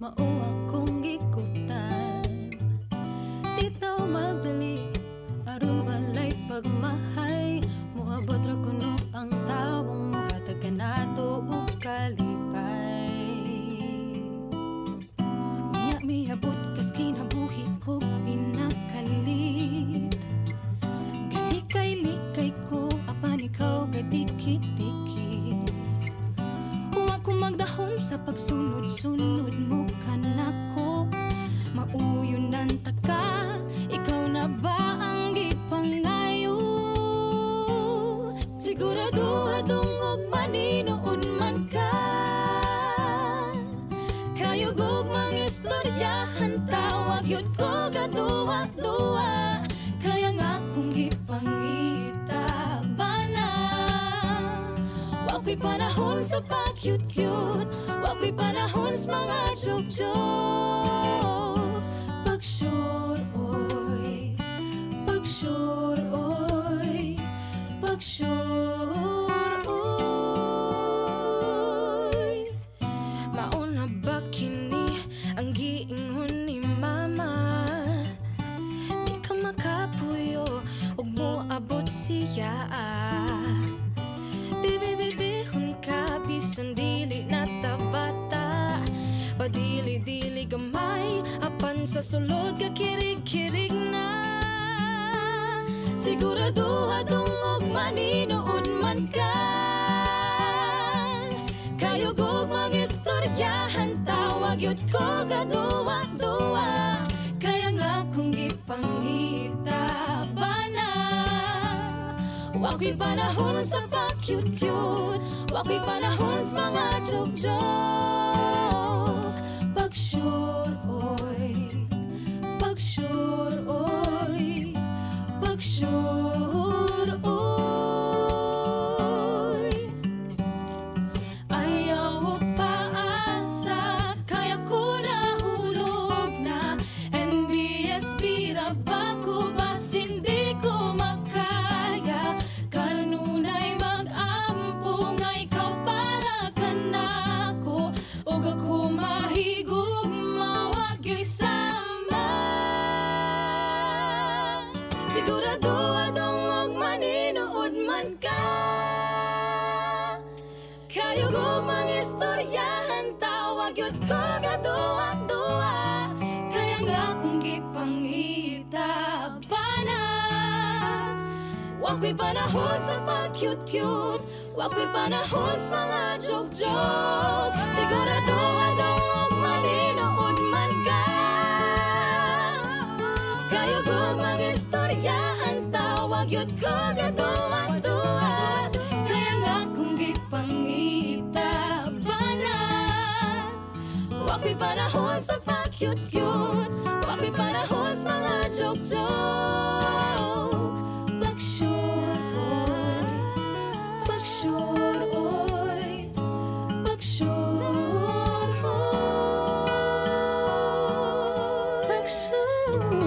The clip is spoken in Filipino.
魔王は Sigurado hadungog maninoon man ka. Kayugog mga istoryahan tawag ko gaduwa-duwa Kaya nga kung gipangita bana Wako'y panahon sa pag-cute-cute Wako'y panahon sa mga joke-joke Pag-sure, oy Pag-sure, oy Pag-sure, siya Bibibibihon ka bisan dili na tabata. Padili-dili gamay apan sa sulod ka kirig-kirig na. Sigurado hadungog maninood man ka. Kayugog mag-istoryahan tawag yun ko gaduwa-duwa Wako'y panahon sa pag-cute-cute Wako'y panahon sa mga joke-joke Pag-sure, oy Pag-sure, oy Pag-sure, Sigurado adong og maninood man ka. Kayugog mga istoryahan tawag yun ko gaduwa-duwa Kaya nga kung gipangita bana. Wako'y panahon sa pag-cute-cute Wako'y panahon sa mga joke-joke yun ko gaduwa-duwa Kaya nga kung gipangita bana Wako'y panahon sa pag-cute-cute Wako'y panahon sa mga joke-joke. Pag-sure, oy Pag-sure, oy. Pag-sure, oy. Pag-sure